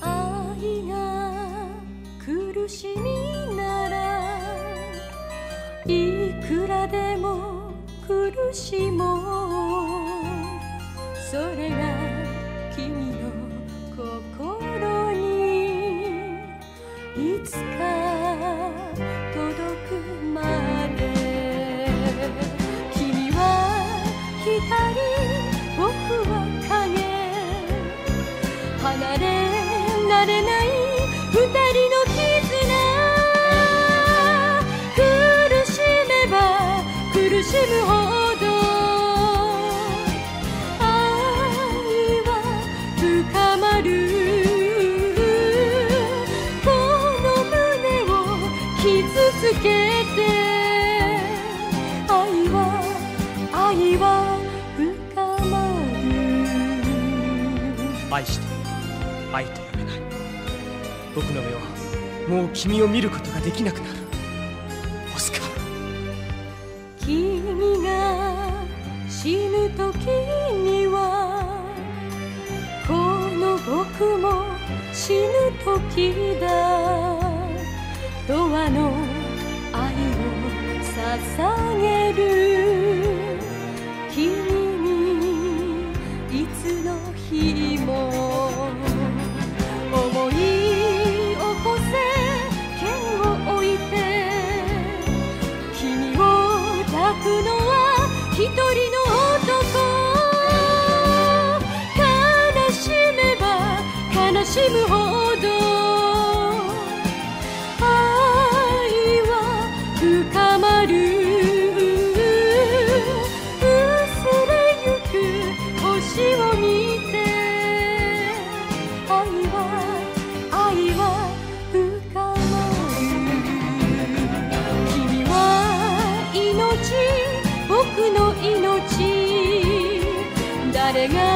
愛が苦しみならいくらでも苦しもうそれが君の心にいつか届くまで君は光離れられない二人の絆。苦しめば苦しむほど。愛は深まる。この胸を傷つけて。愛は愛は深まる。愛して。愛と呼べない。僕の目はもう君を見ることができなくなる。オスカー君が死ぬ時にはこの僕も死ぬ時だ。ドアの愛を捧げる。くのは一人の heading